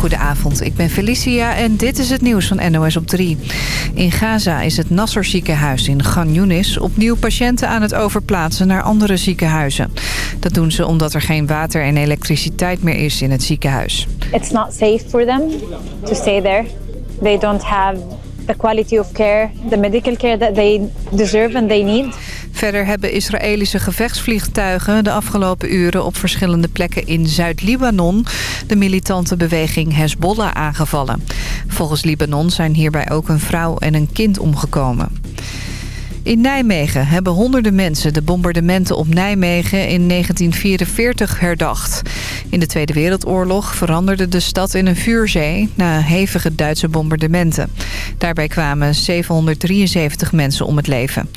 Goedenavond, ik ben Felicia en dit is het nieuws van NOS op 3. In Gaza is het Nasser ziekenhuis in Gan Yunis opnieuw patiënten aan het overplaatsen naar andere ziekenhuizen. Dat doen ze omdat er geen water en elektriciteit meer is in het ziekenhuis. It's not safe for them to stay there. They don't have the quality of care, the medical care that they deserve and they need. Verder hebben Israëlische gevechtsvliegtuigen de afgelopen uren op verschillende plekken in Zuid-Libanon de militante beweging Hezbollah aangevallen. Volgens Libanon zijn hierbij ook een vrouw en een kind omgekomen. In Nijmegen hebben honderden mensen de bombardementen op Nijmegen in 1944 herdacht. In de Tweede Wereldoorlog veranderde de stad in een vuurzee na hevige Duitse bombardementen. Daarbij kwamen 773 mensen om het leven.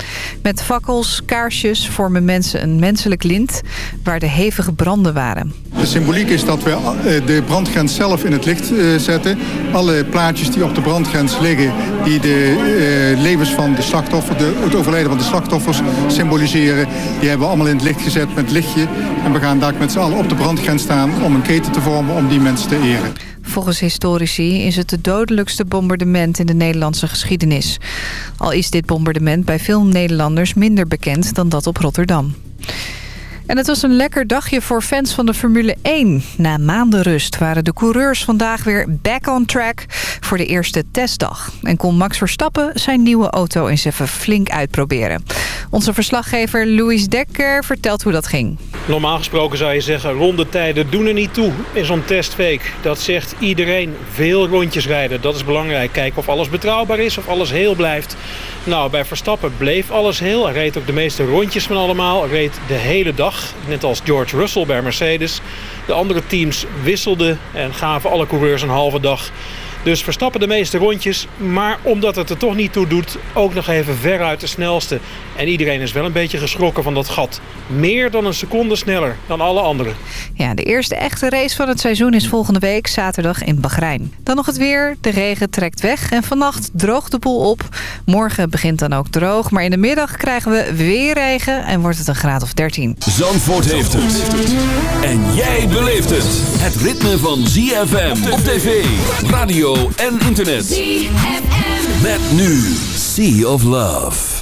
Met fakkels, kaarsjes vormen mensen een menselijk lint waar de hevige branden waren. De symboliek is dat we eh, de brandgrens zelf in het licht eh, zetten. Alle plaatjes die op de brandgrens liggen, die de eh, levens van de slachtoffer, het overlijden van de slachtoffers symboliseren. Die hebben we allemaal in het licht gezet met lichtje. En we gaan daar met z'n allen op de brandgrens staan om een keten te vormen om die mensen te eren. Volgens historici is het het dodelijkste bombardement in de Nederlandse geschiedenis. Al is dit bombardement bij veel Nederlanders minder bekend dan dat op Rotterdam. En het was een lekker dagje voor fans van de Formule 1. Na maanden rust waren de coureurs vandaag weer back on track voor de eerste testdag. En kon Max Verstappen zijn nieuwe auto eens even flink uitproberen. Onze verslaggever Louis Dekker vertelt hoe dat ging. Normaal gesproken zou je zeggen, rondetijden doen er niet toe in zo'n testweek. Dat zegt iedereen, veel rondjes rijden, dat is belangrijk. Kijken of alles betrouwbaar is, of alles heel blijft. Nou, bij Verstappen bleef alles heel. Hij reed ook de meeste rondjes van allemaal, reed de hele dag net als George Russell bij Mercedes. De andere teams wisselden en gaven alle coureurs een halve dag dus Verstappen de meeste rondjes. Maar omdat het er toch niet toe doet, ook nog even veruit de snelste. En iedereen is wel een beetje geschrokken van dat gat. Meer dan een seconde sneller dan alle anderen. Ja, de eerste echte race van het seizoen is volgende week zaterdag in Bahrein. Dan nog het weer. De regen trekt weg en vannacht droogt de boel op. Morgen begint dan ook droog. Maar in de middag krijgen we weer regen en wordt het een graad of 13. Zandvoort heeft het. En jij beleeft het. Het ritme van ZFM op tv, radio en internet. ZFM. Met nu Sea of Love.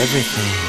everything.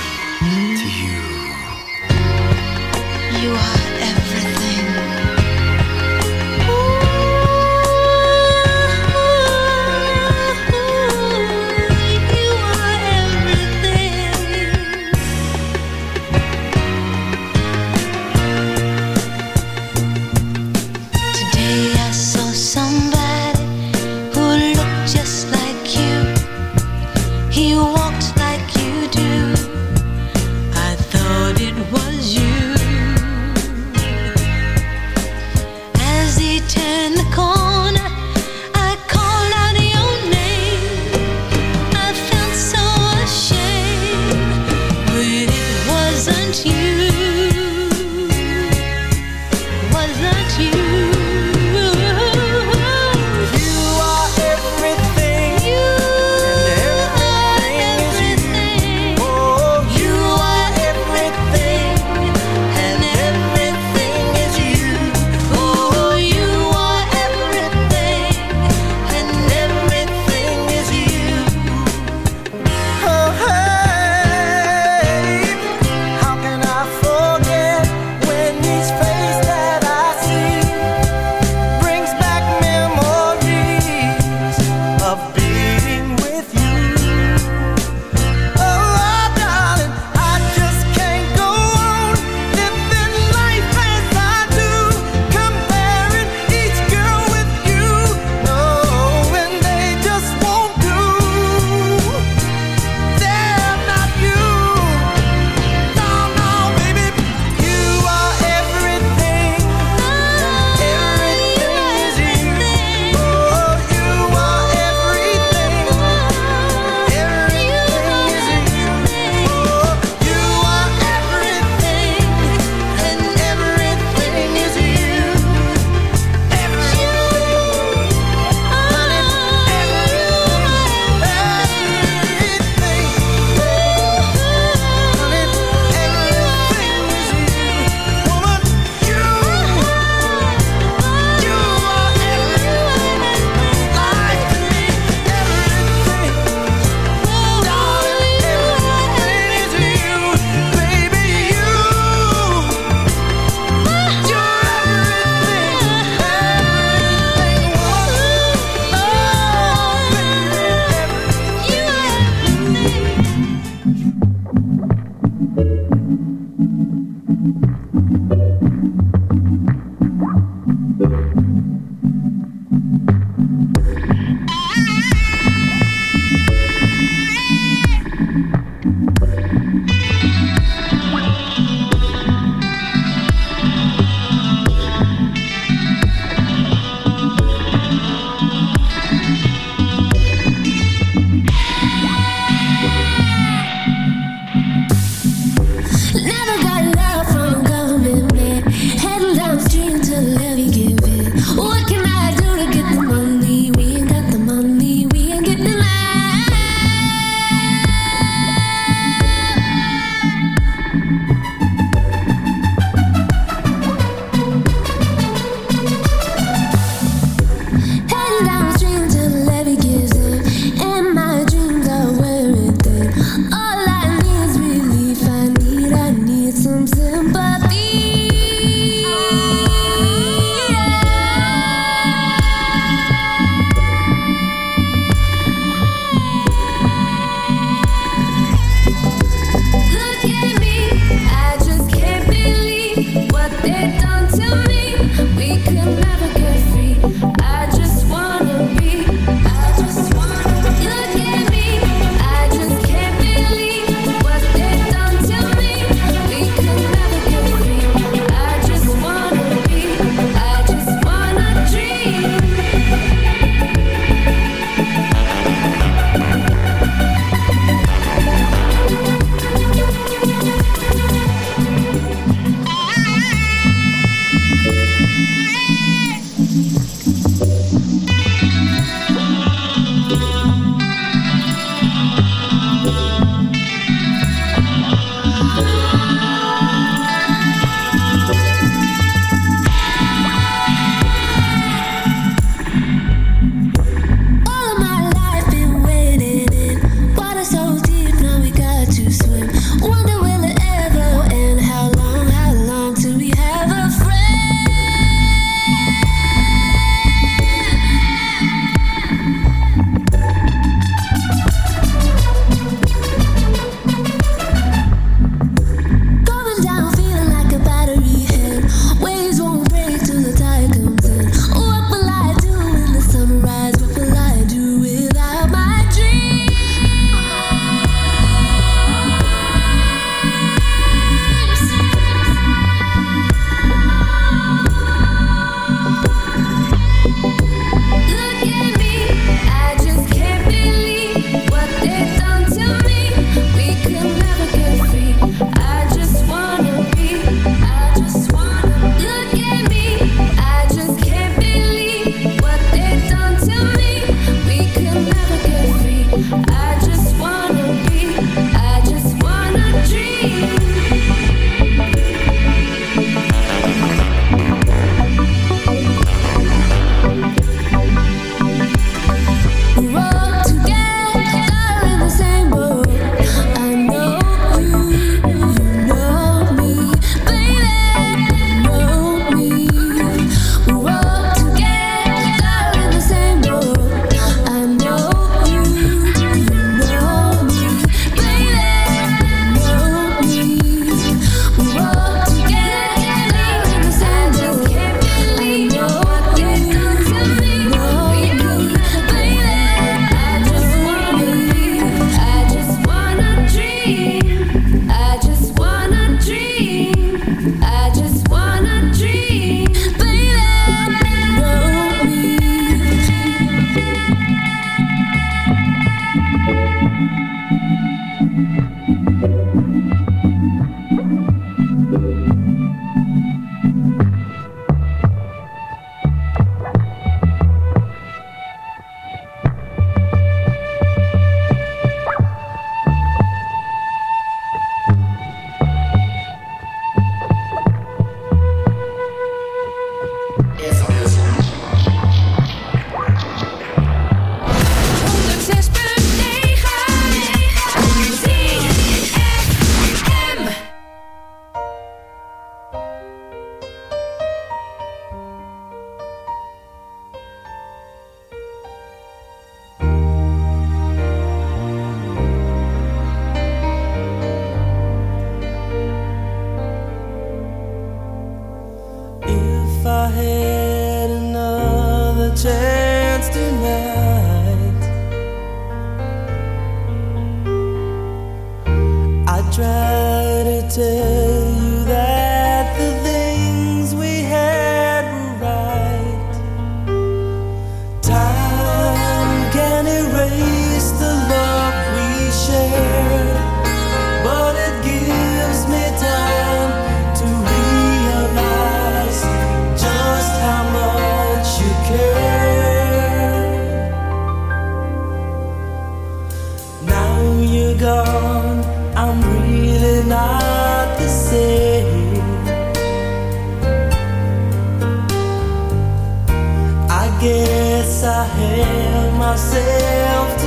I held myself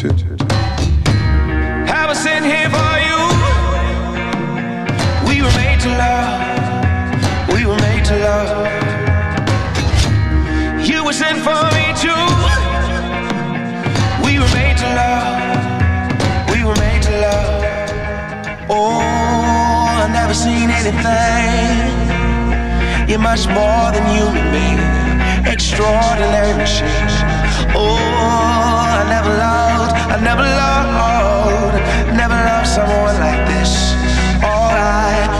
to. Have a sitting here for you. We were made to love. We were made to love. You were sent for me too. We were made to love. We were made to love. Oh, I've never seen anything. You're much more than human being. Extraordinary machine. Oh, I never loved, I never loved, never loved someone like this. All right.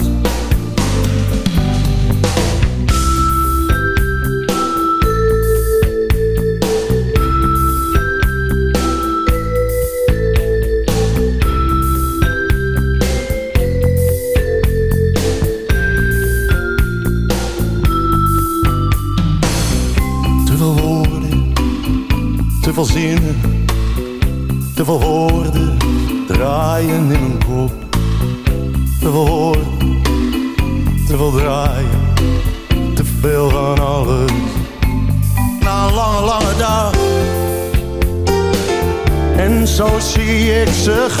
veel zinnen, te veel woorden draaien in mijn kop. Te veel woorden, te veel draaien, te veel van alles. Na een lange, lange dag, en zo zie ik ze gaan.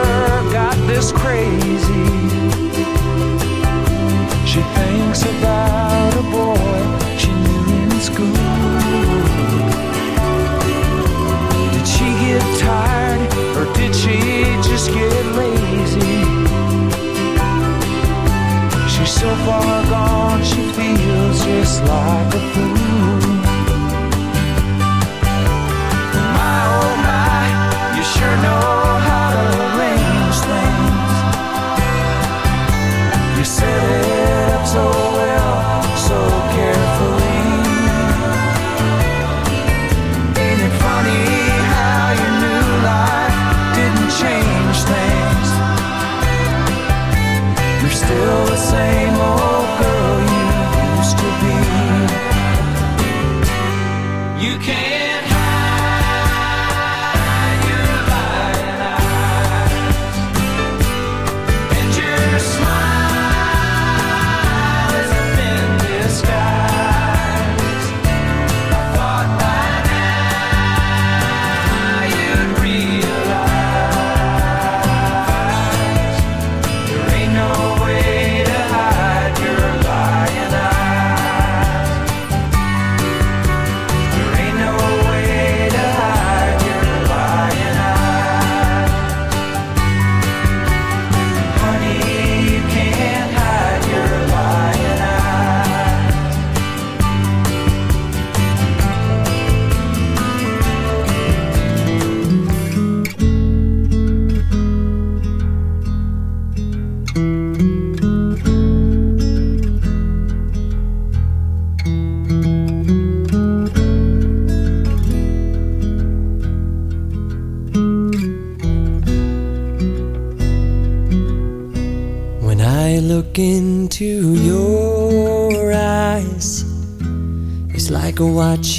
is crazy. She thinks about a boy she knew in school. Did she get tired or did she just get lazy? She's so far gone, she feels just like a fool. My oh my, you sure know. soul.